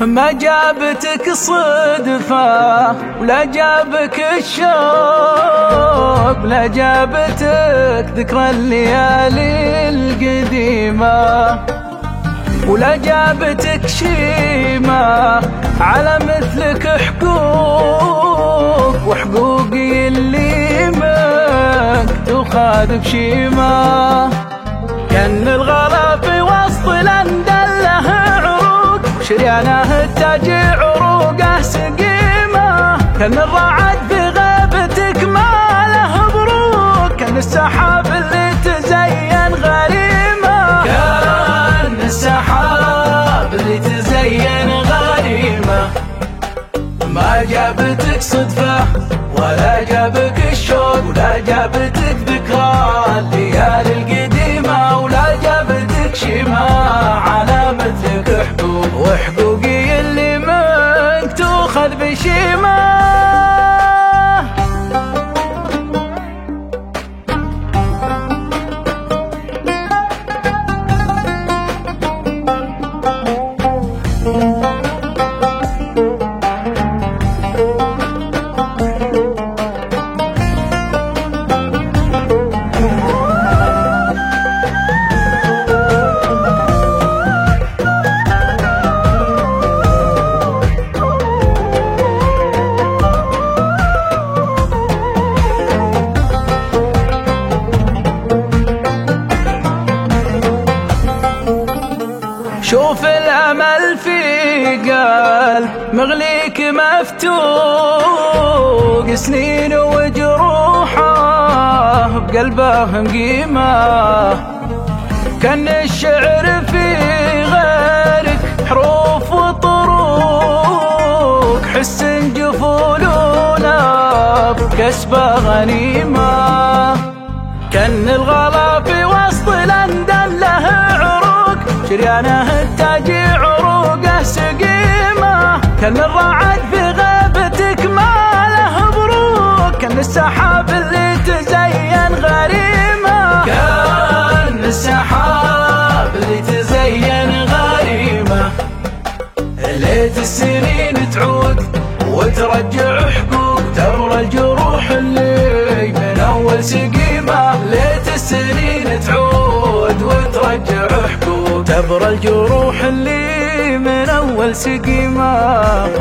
ما جابتك صدفة ولا جابك الشوق لا جابتك ذكرى الليالي القديمة. ولا جابتك شيمة على مثلك حقوق وحقوقي اللي منك تخاذ بشيمة. كان الغلا عروق وشريانه التاج عروقه سقيمة. كان الرعد في غيبتك ما له بروق. كان السحاب اللي تزين غريمة. كان السحاب اللي تزين غريمة. ما جابتك صدفة ولا جابك الشوق ولا جابتك وحقوقي اللي منك تؤخذ بشيمة شوف الأمل في قلب مغليك مفتوق سنين وجروحه بقلبه مقيمه كان الشعر في غيرك حروف وطروق حس جفولنا بكسبه غنيمه. كان الغلا في شريانة التاج عروقه سقيمة كان الرعد في غيبتك ما له بروق كان السحاب اللي تزين غريمة. كان السحاب اللي تزين غريمة. ليت السنين تعود وترجع حقوق تبرى الجروح اللي من أول سقيمة. ليت السنين تعود وترجع تبرى الجروح اللي من أول سقيمة.